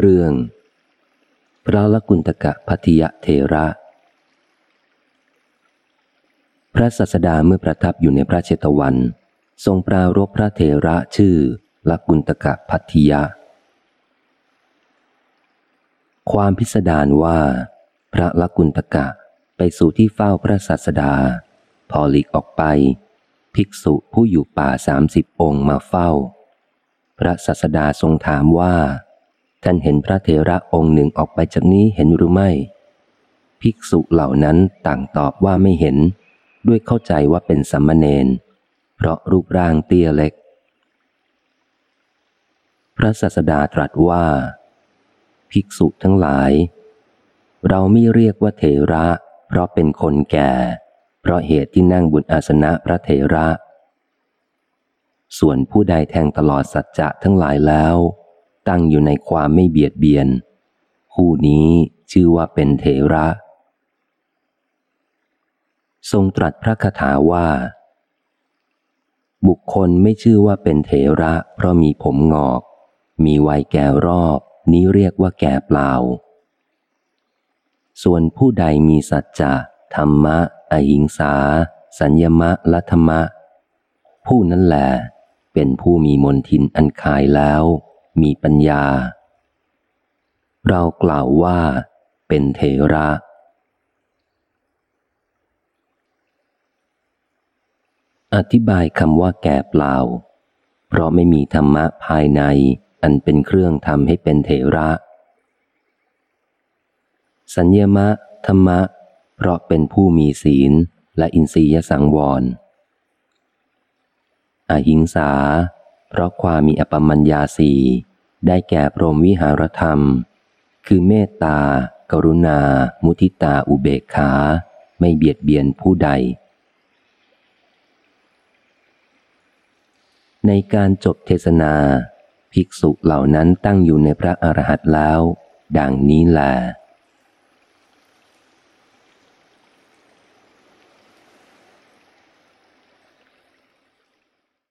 เรื่อง พระละกุณตกะพัทยเทระ พระสัสดาเมื่อประทับอยู่ในพระเชตวัน ทรงปรารบพระเทระชื่อละกุณตกะพัทยะ ความพิสดารว่า พระละกุณตกะไปสู่ที่เฝ้าพระสัสดา พอหลีกออกไป ภิกษุผู้อยู่ป่าสามสิบองค์มาเฝ้า พระสัสดาทรงถามว่า ท่านเห็นพระเทระองค์หนึ่งออกไปจากนี้เห็นหรือไม่ ภิกษุเหล่านั้นต่างตอบว่าไม่เห็น ด้วยเข้าใจว่าเป็นสัมมเนนเพราะรูปร่างเตี้ยเล็ก พระสัสดาตรัสว่า ภิกษุทั้งหลาย เราไม่เรียกว่าเทระ เพราะเป็นคนแก่ เพราะเหตุที่นั่งบุญอาสนะพระเทระ ส่วนผู้ใดแทงตลอดสัจจะทั้งหลายแล้ว ตั้งอยู่ในความไม่เบียดเบียน ผู้นี้ชื่อว่าเป็นเถระ ทรงตรัสพระคาถาว่า บุคคลไม่ชื่อว่าเป็นเถระ เพราะมีผมงอก มีวัยแก่รอบ นี้เรียกว่าแก่เปล่า ส่วนผู้ใดมีสัจจะธรรมะ อหิงสา สัญญมะละธรรมะ ผู้นั้นแหละเป็นผู้มีมนทินอันคายแล้ว มีปัญญา เรากล่าวว่าเป็นเทระ อธิบายคำว่าแก่เปล่า เพราะไม่มีธรรมะภายในอันเป็นเครื่องทำให้เป็นเทระ สัญญมะธรรมะ เพราะเป็นผู้มีศีลและอินทรียสังวร อหิงสา เพราะความมีอปมัญญาสีได้แก่พรหมวิหารธรรม คือเมตตา กรุณา มุทิตาอุเบกขา ไม่เบียดเบียนผู้ใด ในการจบเทศนา ภิกษุเหล่านั้นตั้งอยู่ในพระอรหันต์แล้ว ดังนี้แหละ